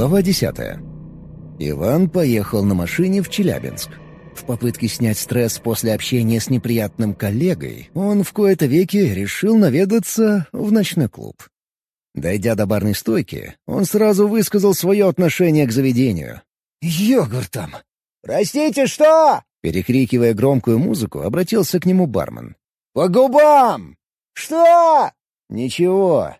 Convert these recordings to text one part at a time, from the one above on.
Глава десятая. Иван поехал на машине в Челябинск. В попытке снять стресс после общения с неприятным коллегой, он в кои-то веки решил наведаться в ночной клуб. Дойдя до барной стойки, он сразу высказал свое отношение к заведению. «Йогуртом!» «Простите, что?» Перекрикивая громкую музыку, обратился к нему бармен. «По губам!» «Что?» «Ничего».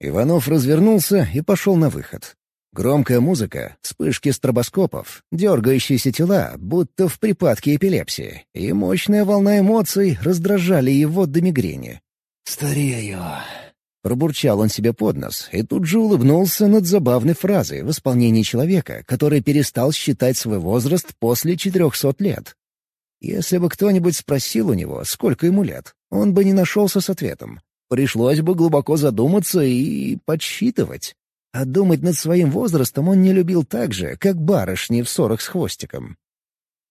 Иванов развернулся и пошел на выход. Громкая музыка, вспышки стробоскопов, дергающиеся тела, будто в припадке эпилепсии, и мощная волна эмоций раздражали его до мигрени. «Старею», Пробурчал он себе под нос и тут же улыбнулся над забавной фразой в исполнении человека, который перестал считать свой возраст после четырехсот лет. Если бы кто-нибудь спросил у него, сколько ему лет, он бы не нашелся с ответом. Пришлось бы глубоко задуматься и подсчитывать. А думать над своим возрастом он не любил так же, как барышни в ссорах с хвостиком.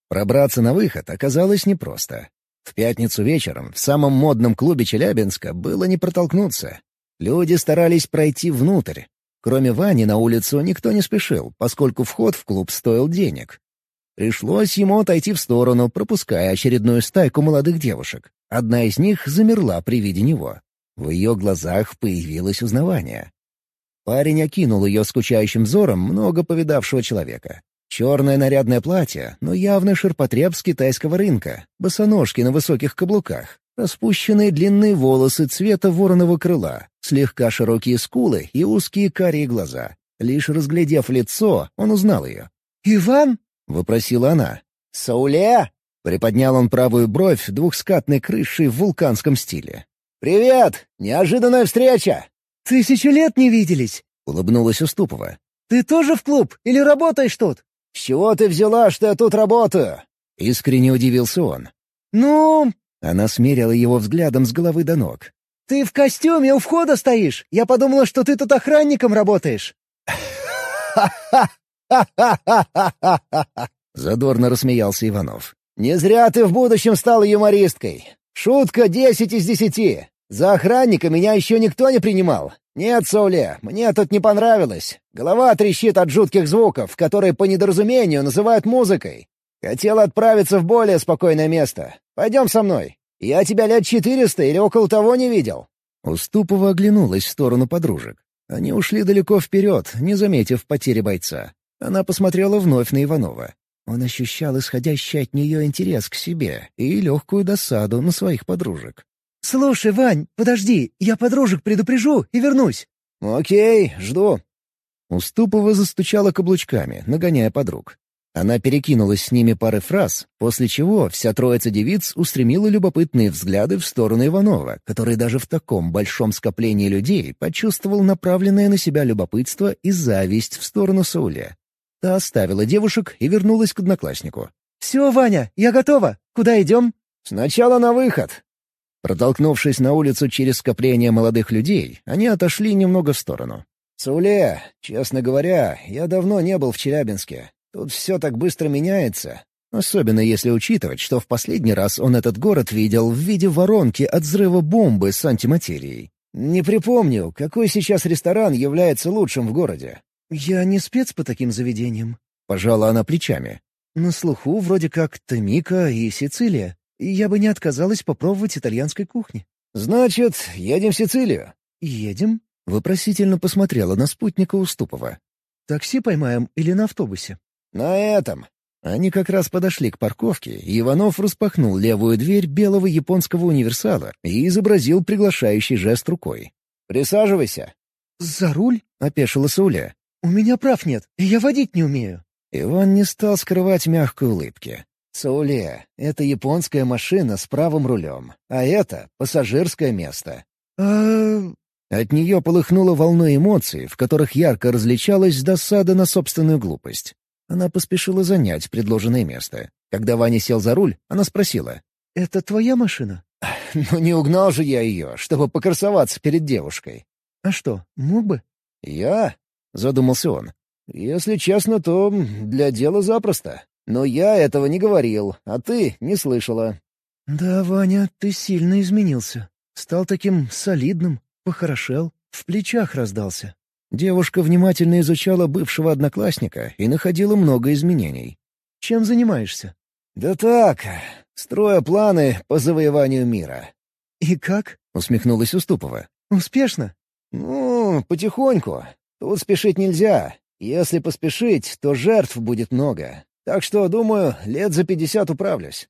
Пробраться на выход оказалось непросто. В пятницу вечером в самом модном клубе Челябинска было не протолкнуться. Люди старались пройти внутрь. Кроме Вани на улицу никто не спешил, поскольку вход в клуб стоил денег. Пришлось ему отойти в сторону, пропуская очередную стайку молодых девушек. Одна из них замерла при виде него. В ее глазах появилось узнавание. Парень окинул ее скучающим взором много повидавшего человека. Черное нарядное платье, но явно ширпотреб с китайского рынка, босоножки на высоких каблуках, распущенные длинные волосы цвета вороного крыла, слегка широкие скулы и узкие карие глаза. Лишь разглядев лицо, он узнал ее. «Иван?» — вопросила она. «Сауле?» — приподнял он правую бровь двухскатной крышей в вулканском стиле. «Привет! Неожиданная встреча!» «Тысячу лет не виделись!» — улыбнулась Уступова. «Ты тоже в клуб или работаешь тут?» «С чего ты взяла, что я тут работаю?» — искренне удивился он. «Ну...» — она смерила его взглядом с головы до ног. «Ты в костюме у входа стоишь. Я подумала, что ты тут охранником работаешь». Задорно рассмеялся Иванов. «Не зря ты в будущем стала юмористкой. Шутка десять из десяти. За охранника меня еще никто не принимал. Нет, Соуле, мне тут не понравилось. Голова трещит от жутких звуков, которые по недоразумению называют музыкой. Хотел отправиться в более спокойное место. Пойдем со мной. Я тебя лет четыреста или около того не видел». Уступова оглянулась в сторону подружек. Они ушли далеко вперед, не заметив потери бойца. Она посмотрела вновь на Иванова. Он ощущал исходящий от нее интерес к себе и легкую досаду на своих подружек. «Слушай, Вань, подожди, я подружек предупрежу и вернусь». «Окей, жду». Уступова застучала каблучками, нагоняя подруг. Она перекинулась с ними пары фраз, после чего вся троица девиц устремила любопытные взгляды в сторону Иванова, который даже в таком большом скоплении людей почувствовал направленное на себя любопытство и зависть в сторону Сауля. Та оставила девушек и вернулась к однокласснику. «Все, Ваня, я готова. Куда идем?» «Сначала на выход. Протолкнувшись на улицу через скопление молодых людей, они отошли немного в сторону. «Сауле, честно говоря, я давно не был в Челябинске. Тут все так быстро меняется. Особенно если учитывать, что в последний раз он этот город видел в виде воронки от взрыва бомбы с антиматерией. Не припомню, какой сейчас ресторан является лучшим в городе. «Я не спец по таким заведениям», — пожала она плечами. «На слуху вроде как Томика и Сицилия я бы не отказалась попробовать итальянской кухни». «Значит, едем в Сицилию?» «Едем?» — вопросительно посмотрела на спутника Уступова. «Такси поймаем или на автобусе?» «На этом». Они как раз подошли к парковке, и Иванов распахнул левую дверь белого японского универсала и изобразил приглашающий жест рукой. «Присаживайся». «За руль?» — опешила Сауля. «У меня прав нет, я водить не умею». Иван не стал скрывать мягкой улыбки. «Сауле, это японская машина с правым рулем, а это пассажирское место». «А...» От нее полыхнула волной эмоций, в которых ярко различалась досада на собственную глупость. Она поспешила занять предложенное место. Когда Ваня сел за руль, она спросила. «Это твоя машина?» «Ну не угнал же я ее, чтобы покрасоваться перед девушкой». «А что, мог бы?» «Я?» — задумался он. «Если честно, то для дела запросто. Но я этого не говорил, а ты не слышала». «Да, Ваня, ты сильно изменился. Стал таким солидным, похорошел, в плечах раздался». Девушка внимательно изучала бывшего одноклассника и находила много изменений. «Чем занимаешься?» «Да так, строя планы по завоеванию мира». «И как?» — усмехнулась Уступова. «Успешно?» «Ну, потихоньку. Тут спешить нельзя. Если поспешить, то жертв будет много. Так что, думаю, лет за пятьдесят управлюсь».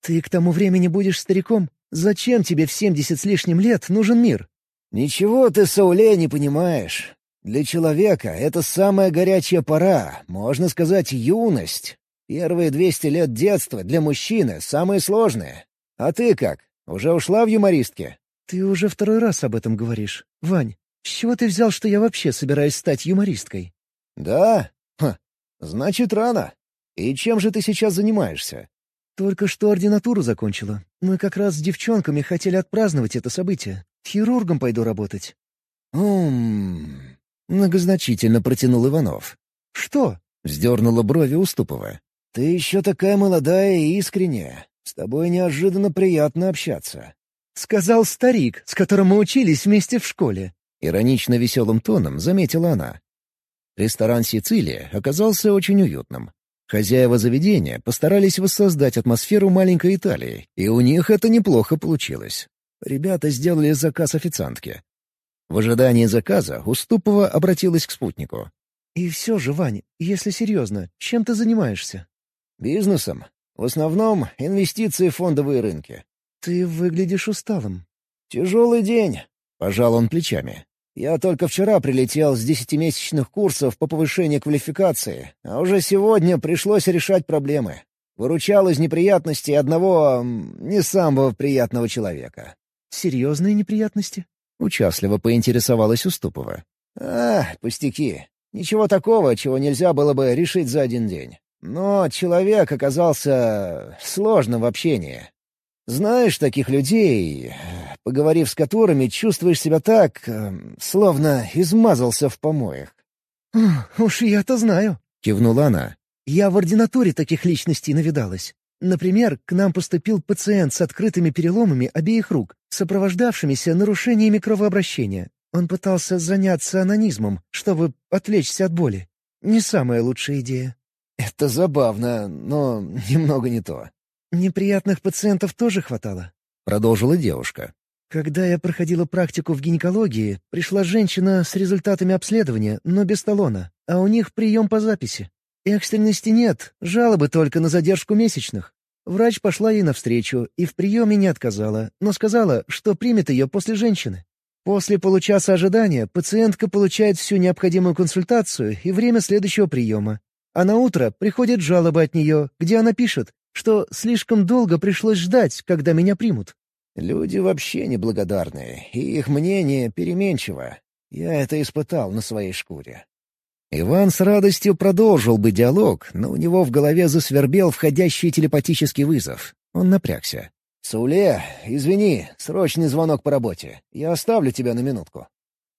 «Ты к тому времени будешь стариком? Зачем тебе в семьдесят с лишним лет нужен мир?» «Ничего ты, Сауле, не понимаешь. Для человека это самая горячая пора, можно сказать, юность. Первые двести лет детства для мужчины самые сложные. А ты как, уже ушла в юмористке?» «Ты уже второй раз об этом говоришь. Вань, с чего ты взял, что я вообще собираюсь стать юмористкой?» «Да? Ха, значит, рано. И чем же ты сейчас занимаешься?» «Только что ординатуру закончила. Мы как раз с девчонками хотели отпраздновать это событие. Хирургом пойду работать». «Уммм...» Многозначительно протянул Иванов. «Что?» — вздернула брови Уступова. «Ты еще такая молодая и искренняя. С тобой неожиданно приятно общаться». «Сказал старик, с которым мы учились вместе в школе». Иронично веселым тоном заметила она. Ресторан «Сицилия» оказался очень уютным. Хозяева заведения постарались воссоздать атмосферу маленькой Италии, и у них это неплохо получилось. Ребята сделали заказ официантке. В ожидании заказа Уступова обратилась к спутнику. «И все же, Вань, если серьезно, чем ты занимаешься?» «Бизнесом. В основном инвестиции в фондовые рынки». «Ты выглядишь усталым». «Тяжелый день», — пожал он плечами. «Я только вчера прилетел с десятимесячных курсов по повышению квалификации, а уже сегодня пришлось решать проблемы. Выручал из неприятностей одного... не самого приятного человека». «Серьезные неприятности?» — участливо поинтересовалась Уступова. «А, пустяки. Ничего такого, чего нельзя было бы решить за один день. Но человек оказался сложным в общении. Знаешь таких людей, поговорив с которыми, чувствуешь себя так, эм, словно измазался в помоях». «Уж я-то знаю», — кивнула она. «Я в ординатуре таких личностей навидалась. Например, к нам поступил пациент с открытыми переломами обеих рук, сопровождавшимися нарушениями кровообращения. Он пытался заняться анонизмом, чтобы отвлечься от боли. Не самая лучшая идея. «Это забавно, но немного не то». «Неприятных пациентов тоже хватало», — продолжила девушка. «Когда я проходила практику в гинекологии, пришла женщина с результатами обследования, но без талона, а у них прием по записи. Экстренности нет, жалобы только на задержку месячных. Врач пошла ей навстречу и в приеме не отказала, но сказала, что примет ее после женщины. После получаса ожидания пациентка получает всю необходимую консультацию и время следующего приема. А на утро приходит жалоба от нее, где она пишет, что слишком долго пришлось ждать, когда меня примут. Люди вообще неблагодарные, и их мнение переменчиво. Я это испытал на своей шкуре. Иван с радостью продолжил бы диалог, но у него в голове засвербел входящий телепатический вызов. Он напрягся. «Сауле, извини, срочный звонок по работе. Я оставлю тебя на минутку».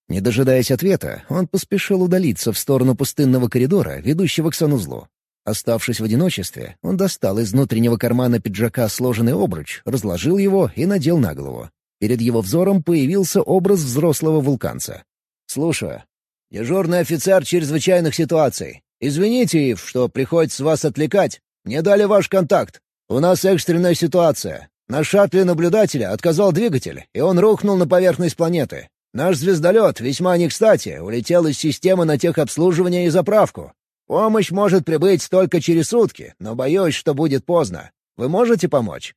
Не дожидаясь ответа, он поспешил удалиться в сторону пустынного коридора, ведущего к санузлу. Оставшись в одиночестве, он достал из внутреннего кармана пиджака сложенный обруч, разложил его и надел на голову. Перед его взором появился образ взрослого вулканца. «Слушаю», Дежурный офицер чрезвычайных ситуаций. Извините, Ив, что приходится вас отвлекать. Мне дали ваш контакт. У нас экстренная ситуация. На шаттле наблюдателя отказал двигатель, и он рухнул на поверхность планеты. Наш звездолет, весьма не кстати, улетел из системы на техобслуживание и заправку. Помощь может прибыть только через сутки, но боюсь, что будет поздно. Вы можете помочь?»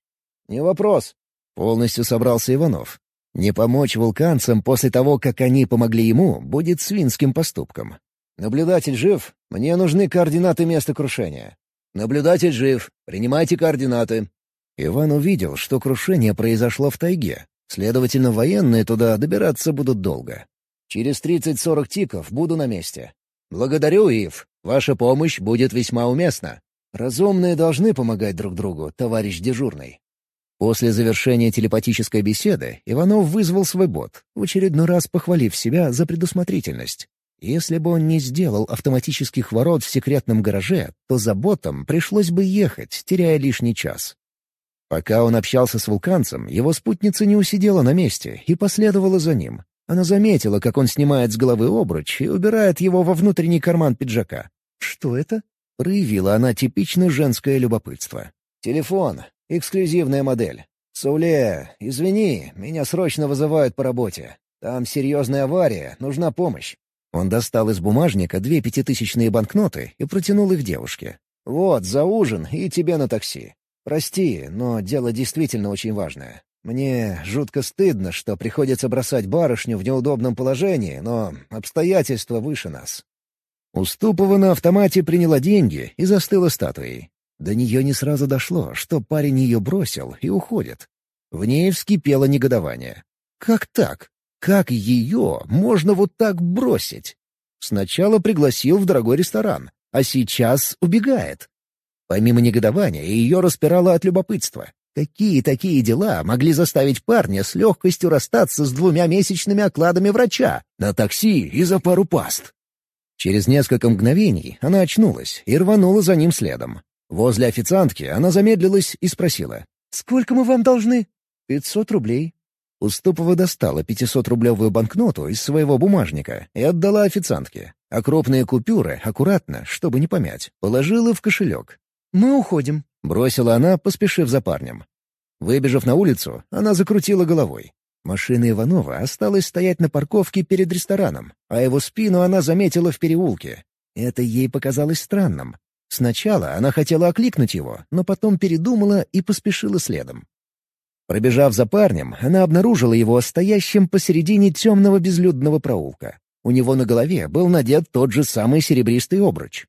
«Не вопрос», — полностью собрался Иванов. Не помочь вулканцам после того, как они помогли ему, будет свинским поступком. «Наблюдатель жив? Мне нужны координаты места крушения». «Наблюдатель жив. Принимайте координаты». Иван увидел, что крушение произошло в тайге. Следовательно, военные туда добираться будут долго. «Через тридцать-сорок тиков буду на месте». «Благодарю, Ив. Ваша помощь будет весьма уместна. Разумные должны помогать друг другу, товарищ дежурный». После завершения телепатической беседы Иванов вызвал свой бот, в очередной раз похвалив себя за предусмотрительность. Если бы он не сделал автоматических ворот в секретном гараже, то за ботом пришлось бы ехать, теряя лишний час. Пока он общался с вулканцем, его спутница не усидела на месте и последовала за ним. Она заметила, как он снимает с головы обруч и убирает его во внутренний карман пиджака. «Что это?» — проявила она типично женское любопытство. «Телефон. Эксклюзивная модель. Сауле, извини, меня срочно вызывают по работе. Там серьезная авария, нужна помощь». Он достал из бумажника две пятитысячные банкноты и протянул их девушке. «Вот, за ужин и тебе на такси. Прости, но дело действительно очень важное. Мне жутко стыдно, что приходится бросать барышню в неудобном положении, но обстоятельства выше нас». Уступова на автомате приняла деньги и застыла статуей. До нее не сразу дошло, что парень ее бросил и уходит. В ней вскипело негодование. «Как так? Как ее можно вот так бросить?» Сначала пригласил в дорогой ресторан, а сейчас убегает. Помимо негодования, ее распирало от любопытства. Какие такие дела могли заставить парня с легкостью расстаться с двумя месячными окладами врача на такси и за пару паст? Через несколько мгновений она очнулась и рванула за ним следом. Возле официантки она замедлилась и спросила. «Сколько мы вам должны?» «Пятьсот рублей». Уступова достала пятисотрублевую банкноту из своего бумажника и отдала официантке, а крупные купюры, аккуратно, чтобы не помять, положила в кошелек. «Мы уходим», — бросила она, поспешив за парнем. Выбежав на улицу, она закрутила головой. Машина Иванова осталась стоять на парковке перед рестораном, а его спину она заметила в переулке. Это ей показалось странным. Сначала она хотела окликнуть его, но потом передумала и поспешила следом. Пробежав за парнем, она обнаружила его стоящим посередине темного безлюдного проулка. У него на голове был надет тот же самый серебристый обруч.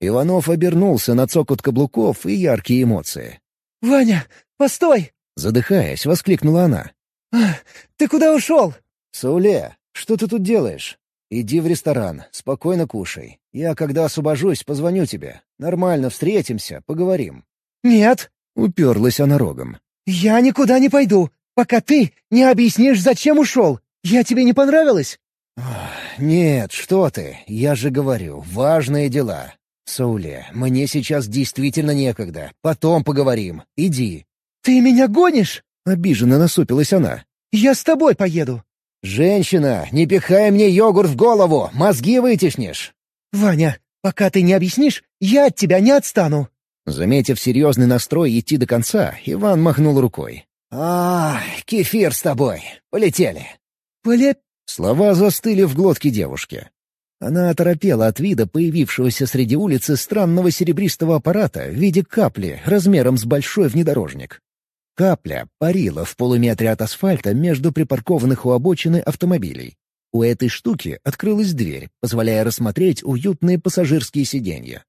Иванов обернулся на цокот каблуков и яркие эмоции. «Ваня, постой!» Задыхаясь, воскликнула она. «Ты куда ушел?» «Сауле, что ты тут делаешь? Иди в ресторан, спокойно кушай. Я, когда освобожусь, позвоню тебе. Нормально встретимся, поговорим». «Нет!» — уперлась она рогом. «Я никуда не пойду, пока ты не объяснишь, зачем ушел. Я тебе не понравилась?» «Нет, что ты, я же говорю, важные дела. Сауле, мне сейчас действительно некогда. Потом поговорим. Иди». «Ты меня гонишь?» — обиженно насупилась она. «Я с тобой поеду». «Женщина, не пихай мне йогурт в голову, мозги вытеснишь!» «Ваня, пока ты не объяснишь, я от тебя не отстану». Заметив серьезный настрой идти до конца, Иван махнул рукой. «А, кефир с тобой. Полетели». «Поле...» Слова застыли в глотке девушки. Она оторопела от вида появившегося среди улицы странного серебристого аппарата в виде капли размером с большой внедорожник. Капля парила в полуметре от асфальта между припаркованных у обочины автомобилей. У этой штуки открылась дверь, позволяя рассмотреть уютные пассажирские сиденья.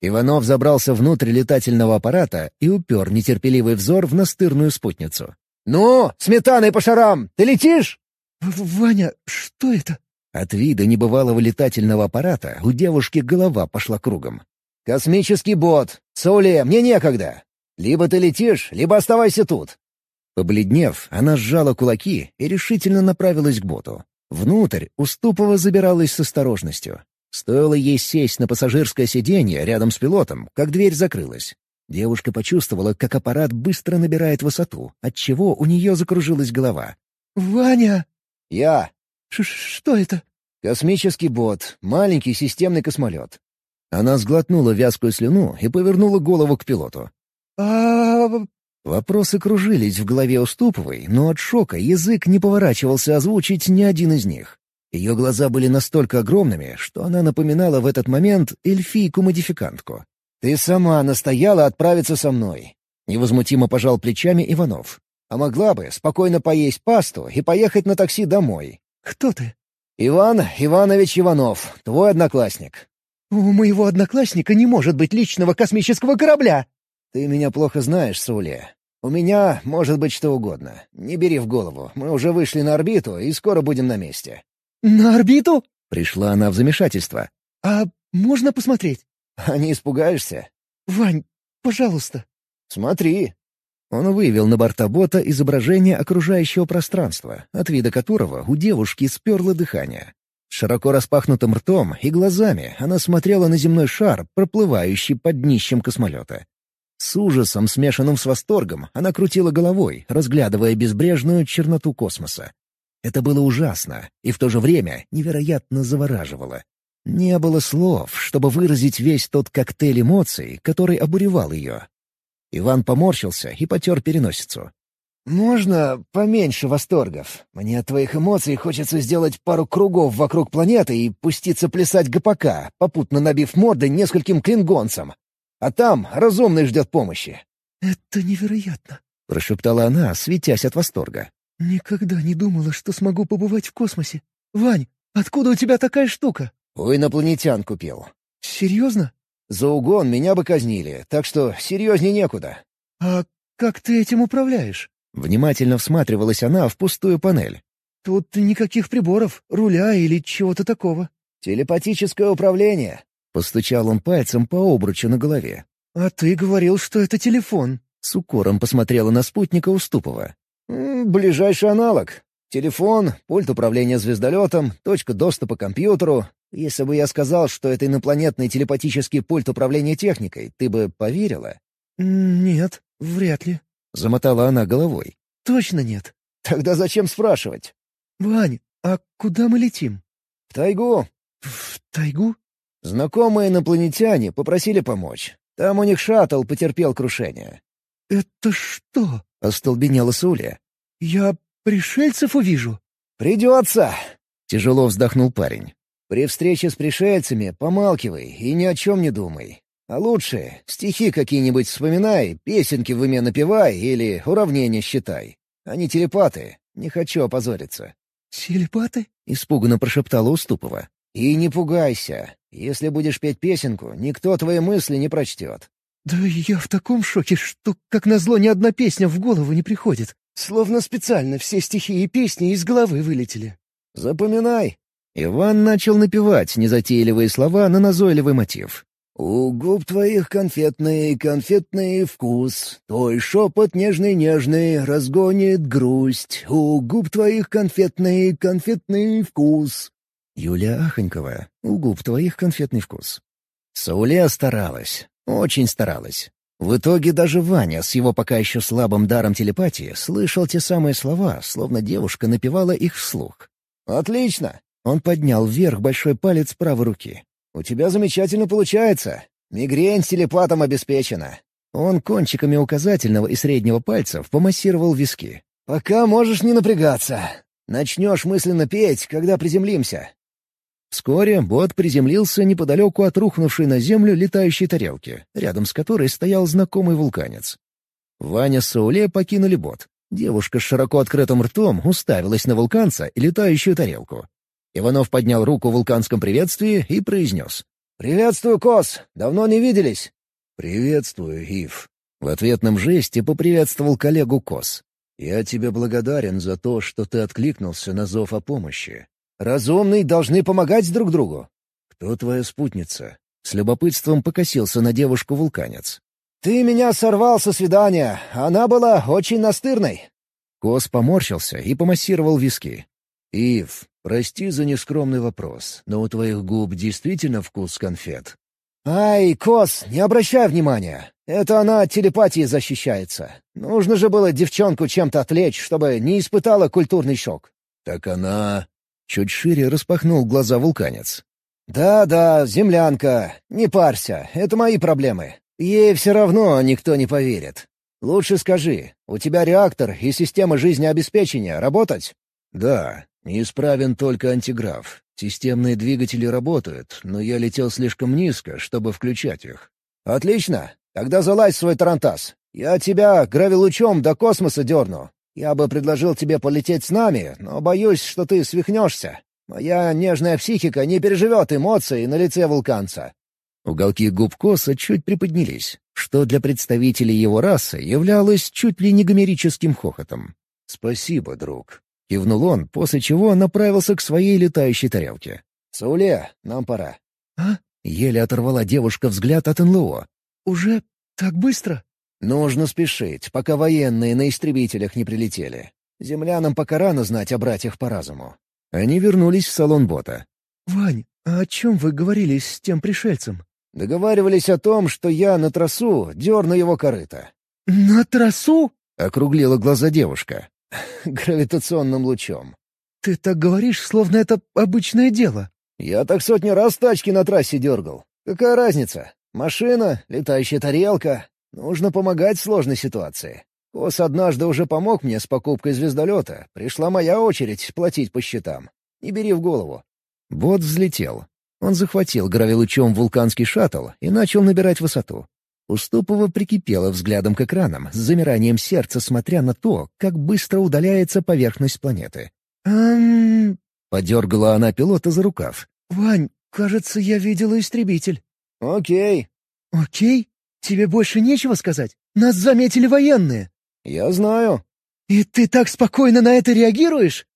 Иванов забрался внутрь летательного аппарата и упер нетерпеливый взор в настырную спутницу. «Ну, сметаной по шарам! Ты летишь?» «Ваня, что это?» От вида небывалого летательного аппарата у девушки голова пошла кругом. «Космический бот! Сауле, мне некогда! Либо ты летишь, либо оставайся тут!» Побледнев, она сжала кулаки и решительно направилась к боту. Внутрь Уступова забиралась с осторожностью. Стоило ей сесть на пассажирское сиденье рядом с пилотом, как дверь закрылась. Девушка почувствовала, как аппарат быстро набирает высоту, отчего у нее закружилась голова. «Ваня!» «Я!» Ш «Что это?» «Космический бот, маленький системный космолет». Она сглотнула вязкую слюну и повернула голову к пилоту. «А...» Вопросы кружились в голове Уступовой, но от шока язык не поворачивался озвучить ни один из них. Ее глаза были настолько огромными, что она напоминала в этот момент эльфийку-модификантку. «Ты сама настояла отправиться со мной», — невозмутимо пожал плечами Иванов. «А могла бы спокойно поесть пасту и поехать на такси домой». «Кто ты?» «Иван Иванович Иванов, твой одноклассник». «У моего одноклассника не может быть личного космического корабля!» «Ты меня плохо знаешь, Сауле. У меня может быть что угодно. Не бери в голову, мы уже вышли на орбиту и скоро будем на месте». «На орбиту?» Пришла она в замешательство. «А можно посмотреть?» «А не испугаешься?» «Вань, пожалуйста». «Смотри». Он вывел на борта бота изображение окружающего пространства, от вида которого у девушки сперло дыхание. Широко распахнутым ртом и глазами она смотрела на земной шар, проплывающий под днищем космолета. С ужасом, смешанным с восторгом, она крутила головой, разглядывая безбрежную черноту космоса. Это было ужасно и в то же время невероятно завораживало. Не было слов, чтобы выразить весь тот коктейль эмоций, который обуревал ее. Иван поморщился и потер переносицу. «Можно поменьше восторгов? Мне от твоих эмоций хочется сделать пару кругов вокруг планеты и пуститься плясать ГПК, попутно набив морды нескольким клингонцам. А там разумный ждет помощи». «Это невероятно», — прошептала она, светясь от восторга. «Никогда не думала, что смогу побывать в космосе. Вань, откуда у тебя такая штука?» «У инопланетян купил». «Серьезно?» «За угон меня бы казнили, так что серьезнее некуда». «А как ты этим управляешь?» Внимательно всматривалась она в пустую панель. «Тут никаких приборов, руля или чего-то такого». «Телепатическое управление». Постучал он пальцем по обручу на голове. «А ты говорил, что это телефон». С укором посмотрела на спутника Уступова. «М -м, «Ближайший аналог. Телефон, пульт управления звездолетом, точка доступа к компьютеру. Если бы я сказал, что это инопланетный телепатический пульт управления техникой, ты бы поверила?» «Нет, вряд ли», — замотала она головой. «Точно нет». «Тогда зачем спрашивать?» «Вань, а куда мы летим?» «В тайгу». «В тайгу?» Знакомые инопланетяне попросили помочь. Там у них шаттл потерпел крушение. «Это что?» — остолбенела Суля. «Я пришельцев увижу?» «Придется!» — тяжело вздохнул парень. «При встрече с пришельцами помалкивай и ни о чем не думай. А лучше стихи какие-нибудь вспоминай, песенки в уме напевай или уравнения считай. Они телепаты, не хочу опозориться». «Телепаты?» — испуганно прошептала Уступова. «И не пугайся. Если будешь петь песенку, никто твои мысли не прочтет». «Да я в таком шоке, что, как назло, ни одна песня в голову не приходит. Словно специально все стихи и песни из головы вылетели». «Запоминай». Иван начал напевать незатейливые слова на назойливый мотив. «У губ твоих конфетный, конфетный вкус, Твой шепот нежный-нежный разгонит грусть. У губ твоих конфетный, конфетный вкус». Юлия Ахонькова, у губ твоих конфетный вкус. Сауле старалась, очень старалась. В итоге даже Ваня с его пока еще слабым даром телепатии слышал те самые слова, словно девушка напевала их вслух. «Отлично!» Он поднял вверх большой палец правой руки. «У тебя замечательно получается. Мигрень телепатом обеспечена». Он кончиками указательного и среднего пальцев помассировал виски. «Пока можешь не напрягаться. Начнешь мысленно петь, когда приземлимся. Вскоре бот приземлился неподалеку от рухнувшей на землю летающей тарелки, рядом с которой стоял знакомый вулканец. Ваня с Сауле покинули бот. Девушка с широко открытым ртом уставилась на вулканца и летающую тарелку. Иванов поднял руку в вулканском приветствии и произнес. «Приветствую, Кос! Давно не виделись!» «Приветствую, Ив!» В ответном жесте поприветствовал коллегу Кос. «Я тебе благодарен за то, что ты откликнулся на зов о помощи. Разумные должны помогать друг другу. Кто твоя спутница? С любопытством покосился на девушку вулканец. Ты меня сорвал со свидания. Она была очень настырной. Кос поморщился и помассировал виски. «Ив, прости за нескромный вопрос, но у твоих губ действительно вкус конфет?» «Ай, Кос, не обращай внимания. Это она от телепатии защищается. Нужно же было девчонку чем-то отвлечь, чтобы не испытала культурный шок». «Так она...» Чуть шире распахнул глаза вулканец. «Да-да, землянка. Не парься, это мои проблемы. Ей все равно никто не поверит. Лучше скажи, у тебя реактор и система жизнеобеспечения работать?» «Да, неисправен только антиграф. Системные двигатели работают, но я летел слишком низко, чтобы включать их». «Отлично. Тогда залазь свой тарантас. Я тебя гравилучом до космоса дерну. Я бы предложил тебе полететь с нами, но боюсь, что ты свихнешься. Моя нежная психика не переживет эмоции на лице вулканца». Уголки губ Коса чуть приподнялись, что для представителей его расы являлось чуть ли не гомерическим хохотом. «Спасибо, друг», — кивнул он, после чего направился к своей летающей тарелке. «Сауле, нам пора». «А?» — еле оторвала девушка взгляд от НЛО. «Уже так быстро?» «Нужно спешить, пока военные на истребителях не прилетели. Землянам пока рано знать о братьях по разуму». Они вернулись в салон бота. «Вань, а о чем вы говорили с тем пришельцем?» «Договаривались о том, что я на тросу дерну его корыто». «На тросу?» — округлила глаза девушка. «Гравитационным лучом». Ты так говоришь, словно это обычное дело». «Я так сотни раз тачки на трассе дергал. Какая разница? Машина, летающая тарелка. Нужно помогать в сложной ситуации. Кос однажды уже помог мне с покупкой звездолета. Пришла моя очередь платить по счетам. Не бери в голову». Бот взлетел. Он захватил гравилучом вулканский шаттл и начал набирать высоту. Уступова прикипела взглядом к экранам, с замиранием сердца смотря на то, как быстро удаляется поверхность планеты. «Эм...» — подергала она пилота за рукав. «Вань, кажется, я видела истребитель». «Окей». «Окей? Тебе больше нечего сказать? Нас заметили военные». «Я знаю». «И ты так спокойно на это реагируешь?»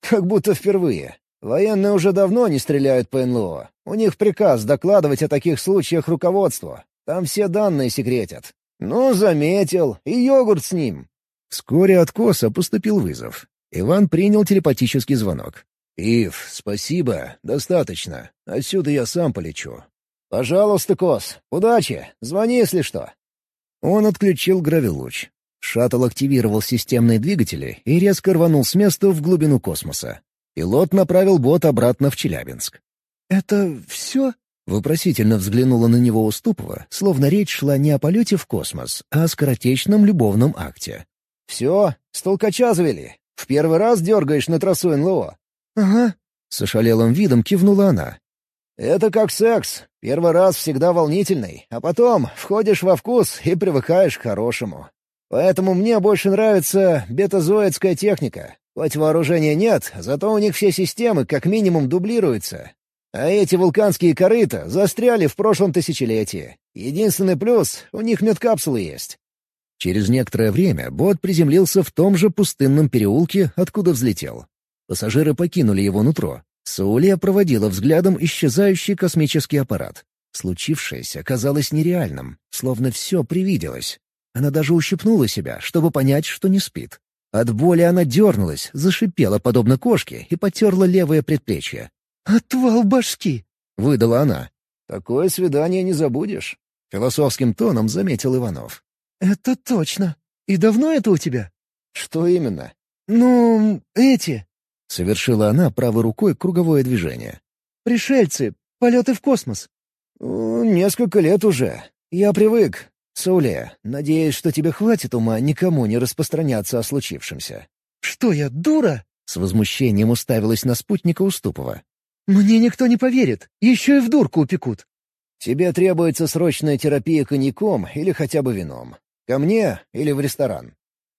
«Как будто впервые. Военные уже давно не стреляют по НЛО. У них приказ докладывать о таких случаях руководству. Там все данные секретят. Ну, заметил. И йогурт с ним». Вскоре от Коса поступил вызов. Иван принял телепатический звонок. «Ив, спасибо. Достаточно. Отсюда я сам полечу». «Пожалуйста, Кос. Удачи. Звони, если что». Он отключил гравилуч. Шаттл активировал системные двигатели и резко рванул с места в глубину космоса. Пилот направил бот обратно в Челябинск. «Это все?» — вопросительно взглянула на него Уступова, словно речь шла не о полете в космос, а о скоротечном любовном акте. «Все, с толкача завели. В первый раз дергаешь на трассу НЛО». «Ага», — с ошалелым видом кивнула она. «Это как секс. Первый раз всегда волнительный, а потом входишь во вкус и привыкаешь к хорошему. Поэтому мне больше нравится бетазоидская техника. Хоть вооружения нет, зато у них все системы как минимум дублируются. А эти вулканские корыта застряли в прошлом тысячелетии. Единственный плюс — у них медкапсулы есть. Через некоторое время бот приземлился в том же пустынном переулке, откуда взлетел. Пассажиры покинули его нутро. Сауле проводила взглядом исчезающий космический аппарат. Случившееся казалось нереальным, словно все привиделось. Она даже ущипнула себя, чтобы понять, что не спит. От боли она дернулась, зашипела, подобно кошке, и потерла левое предплечье. «Отвал башки!» — выдала она. «Такое свидание не забудешь», — философским тоном заметил Иванов. «Это точно. И давно это у тебя?» «Что именно?» «Ну, эти...» — совершила она правой рукой круговое движение. «Пришельцы. Полеты в космос». «Несколько лет уже. Я привык. Сауле, надеюсь, что тебе хватит ума никому не распространяться о случившемся». «Что я, дура?» — с возмущением уставилась на спутника Уступова. «Мне никто не поверит. Еще и в дурку упекут». «Тебе требуется срочная терапия коньяком или хотя бы вином. Ко мне или в ресторан».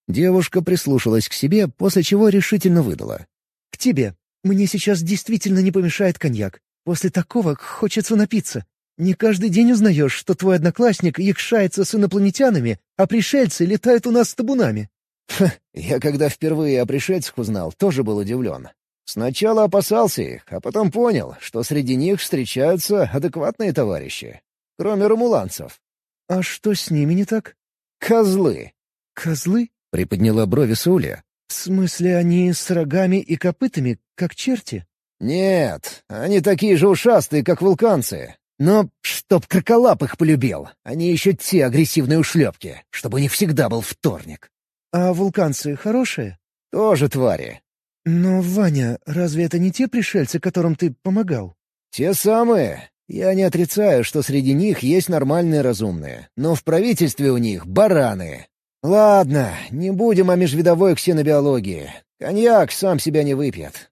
Девушка прислушалась к себе, после чего решительно выдала. «К тебе. Мне сейчас действительно не помешает коньяк. После такого хочется напиться. Не каждый день узнаешь, что твой одноклассник якшается с инопланетянами, а пришельцы летают у нас с табунами». Ха, я когда впервые о пришельцах узнал, тоже был удивлен. Сначала опасался их, а потом понял, что среди них встречаются адекватные товарищи. Кроме румуланцев. «А что с ними не так?» «Козлы». «Козлы?» — приподняла брови Сауля. «В смысле, они с рогами и копытами, как черти?» «Нет, они такие же ушастые, как вулканцы. Но чтоб кроколап их полюбил, они еще те агрессивные ушлепки, чтобы них всегда был вторник». «А вулканцы хорошие?» «Тоже твари». «Но, Ваня, разве это не те пришельцы, которым ты помогал?» «Те самые. Я не отрицаю, что среди них есть нормальные разумные, но в правительстве у них бараны. Ладно, не будем о межвидовой ксенобиологии. Коньяк сам себя не выпьет.